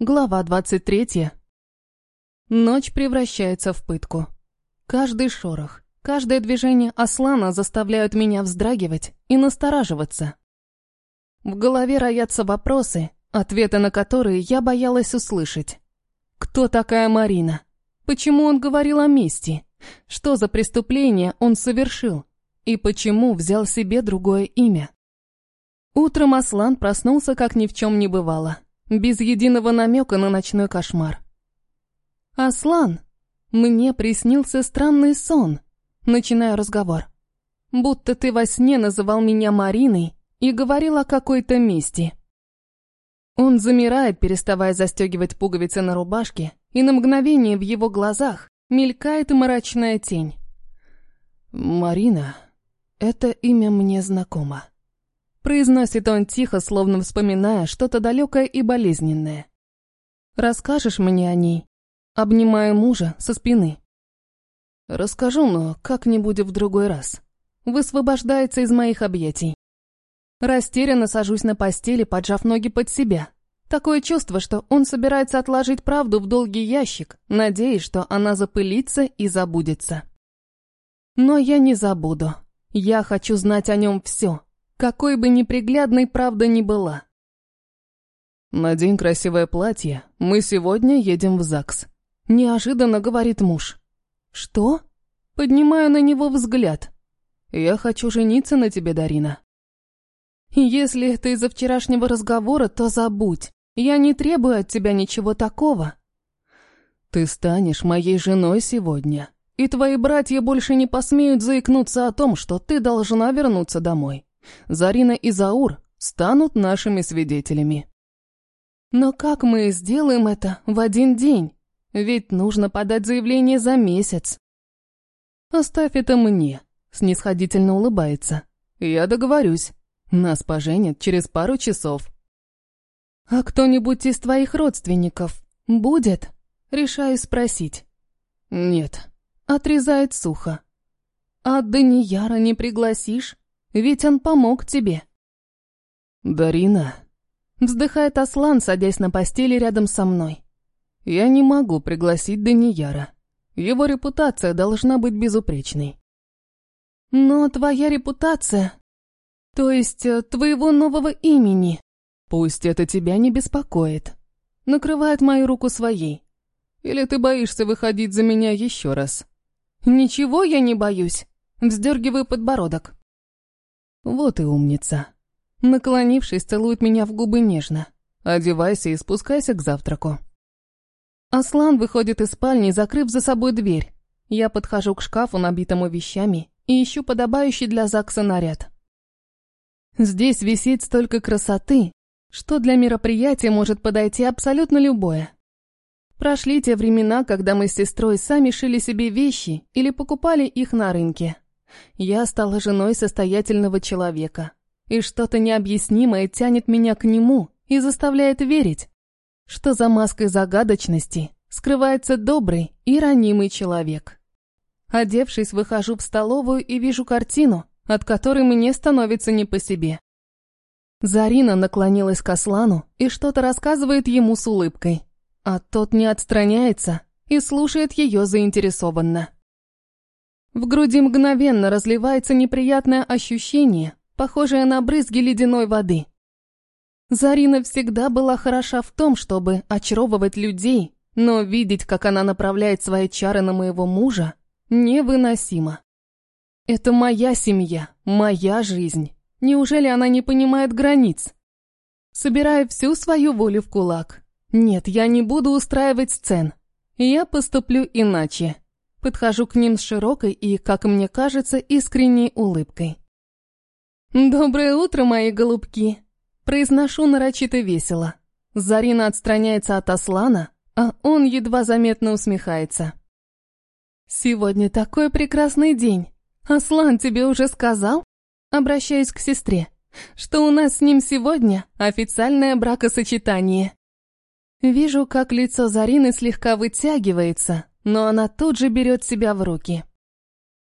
Глава 23. Ночь превращается в пытку. Каждый шорох, каждое движение Аслана заставляют меня вздрагивать и настораживаться. В голове роятся вопросы, ответы на которые я боялась услышать. Кто такая Марина? Почему он говорил о мести? Что за преступление он совершил? И почему взял себе другое имя? Утром Аслан проснулся, как ни в чем не бывало без единого намека на ночной кошмар. «Аслан, мне приснился странный сон», — начинаю разговор. «Будто ты во сне называл меня Мариной и говорил о какой-то мести». Он замирает, переставая застегивать пуговицы на рубашке, и на мгновение в его глазах мелькает мрачная тень. «Марина, это имя мне знакомо». Произносит он тихо, словно вспоминая что-то далекое и болезненное. «Расскажешь мне о ней?» Обнимая мужа со спины. «Расскажу, но как-нибудь в другой раз». Высвобождается из моих объятий. Растерянно сажусь на постели, поджав ноги под себя. Такое чувство, что он собирается отложить правду в долгий ящик, надеясь, что она запылится и забудется. Но я не забуду. Я хочу знать о нем все, какой бы неприглядной правда ни была. «Надень красивое платье, мы сегодня едем в ЗАГС», — неожиданно говорит муж. «Что?» Поднимаю на него взгляд. «Я хочу жениться на тебе, Дарина». «Если это из-за вчерашнего разговора, то забудь. Я не требую от тебя ничего такого». «Ты станешь моей женой сегодня, и твои братья больше не посмеют заикнуться о том, что ты должна вернуться домой. Зарина и Заур станут нашими свидетелями. Но как мы сделаем это в один день? Ведь нужно подать заявление за месяц. Оставь это мне, снисходительно улыбается. Я договорюсь. Нас поженят через пару часов. А кто-нибудь из твоих родственников будет? Решаю спросить. Нет. Отрезает сухо. А Данияра не пригласишь? Ведь он помог тебе. Дарина. Вздыхает Аслан, садясь на постели рядом со мной. Я не могу пригласить Данияра. Его репутация должна быть безупречной. Но твоя репутация... То есть э, твоего нового имени... Пусть это тебя не беспокоит. Накрывает мою руку своей. Или ты боишься выходить за меня еще раз? Ничего я не боюсь. Вздергиваю подбородок. Вот и умница. Наклонившись, целует меня в губы нежно. Одевайся и спускайся к завтраку. Аслан выходит из спальни, закрыв за собой дверь. Я подхожу к шкафу, набитому вещами, и ищу подобающий для ЗАГСа наряд. Здесь висит столько красоты, что для мероприятия может подойти абсолютно любое. Прошли те времена, когда мы с сестрой сами шили себе вещи или покупали их на рынке. Я стала женой состоятельного человека, и что-то необъяснимое тянет меня к нему и заставляет верить, что за маской загадочности скрывается добрый и ранимый человек. Одевшись, выхожу в столовую и вижу картину, от которой мне становится не по себе. Зарина наклонилась к Аслану и что-то рассказывает ему с улыбкой, а тот не отстраняется и слушает ее заинтересованно. В груди мгновенно разливается неприятное ощущение, похожее на брызги ледяной воды. Зарина всегда была хороша в том, чтобы очаровывать людей, но видеть, как она направляет свои чары на моего мужа, невыносимо. Это моя семья, моя жизнь. Неужели она не понимает границ? Собираю всю свою волю в кулак. Нет, я не буду устраивать сцен. Я поступлю иначе. Подхожу к ним с широкой и, как мне кажется, искренней улыбкой. «Доброе утро, мои голубки!» Произношу нарочито весело. Зарина отстраняется от Аслана, а он едва заметно усмехается. «Сегодня такой прекрасный день. Аслан тебе уже сказал?» Обращаюсь к сестре, что у нас с ним сегодня официальное бракосочетание. Вижу, как лицо Зарины слегка вытягивается, но она тут же берет себя в руки.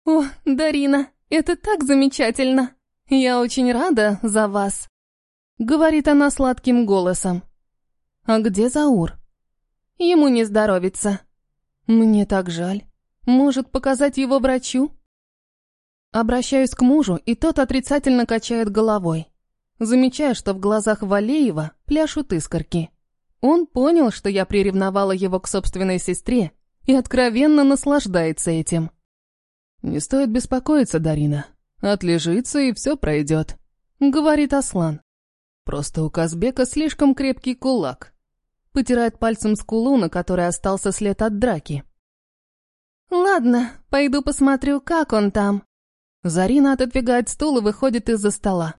«О, Дарина, это так замечательно! Я очень рада за вас!» Говорит она сладким голосом. «А где Заур?» «Ему не здоровится». «Мне так жаль. Может, показать его врачу?» Обращаюсь к мужу, и тот отрицательно качает головой. Замечаю, что в глазах Валеева пляшут искорки. Он понял, что я приревновала его к собственной сестре и откровенно наслаждается этим. «Не стоит беспокоиться, Дарина. Отлежится, и все пройдет», — говорит Аслан. «Просто у Казбека слишком крепкий кулак». Потирает пальцем скулу, на которой остался след от драки. «Ладно, пойду посмотрю, как он там». Зарина отодвигает стул и выходит из-за стола.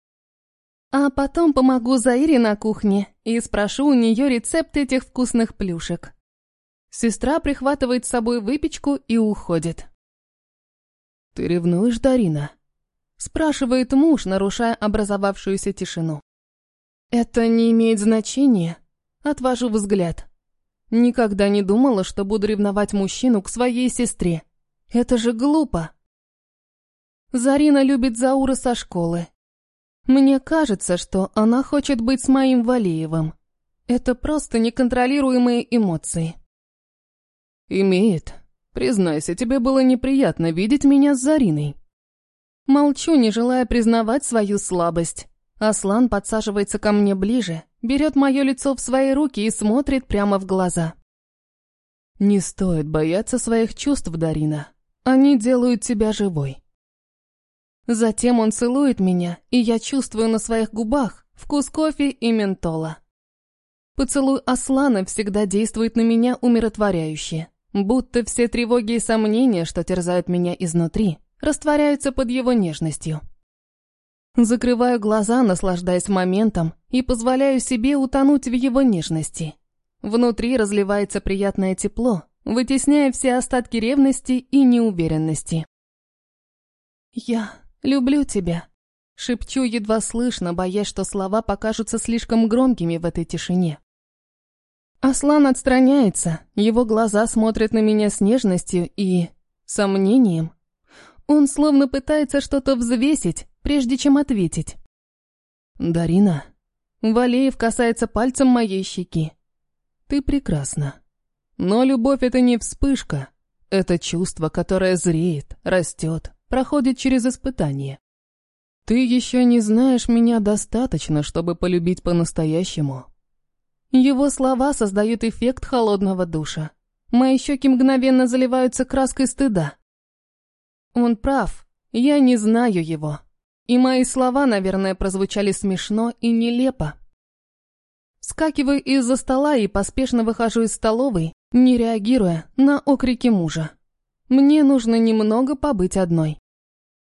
А потом помогу Заире на кухне и спрошу у нее рецепт этих вкусных плюшек. Сестра прихватывает с собой выпечку и уходит. «Ты ревнуешь, Дарина?» Спрашивает муж, нарушая образовавшуюся тишину. «Это не имеет значения?» Отвожу взгляд. Никогда не думала, что буду ревновать мужчину к своей сестре. Это же глупо. Зарина любит Заура со школы. Мне кажется, что она хочет быть с моим Валиевым. Это просто неконтролируемые эмоции. «Имеет. Признайся, тебе было неприятно видеть меня с Зариной». Молчу, не желая признавать свою слабость. Аслан подсаживается ко мне ближе, берет мое лицо в свои руки и смотрит прямо в глаза. «Не стоит бояться своих чувств, Дарина. Они делают тебя живой». Затем он целует меня, и я чувствую на своих губах вкус кофе и ментола. Поцелуй Аслана всегда действует на меня умиротворяюще, будто все тревоги и сомнения, что терзают меня изнутри, растворяются под его нежностью. Закрываю глаза, наслаждаясь моментом, и позволяю себе утонуть в его нежности. Внутри разливается приятное тепло, вытесняя все остатки ревности и неуверенности. «Я люблю тебя», — шепчу едва слышно, боясь, что слова покажутся слишком громкими в этой тишине. Аслан отстраняется, его глаза смотрят на меня с нежностью и... сомнением. Он словно пытается что-то взвесить, прежде чем ответить. «Дарина...» Валеев касается пальцем моей щеки. «Ты прекрасна. Но любовь — это не вспышка. Это чувство, которое зреет, растет, проходит через испытание. Ты еще не знаешь меня достаточно, чтобы полюбить по-настоящему». Его слова создают эффект холодного душа. Мои щеки мгновенно заливаются краской стыда. Он прав, я не знаю его. И мои слова, наверное, прозвучали смешно и нелепо. Скакиваю из-за стола и поспешно выхожу из столовой, не реагируя на окрики мужа. Мне нужно немного побыть одной.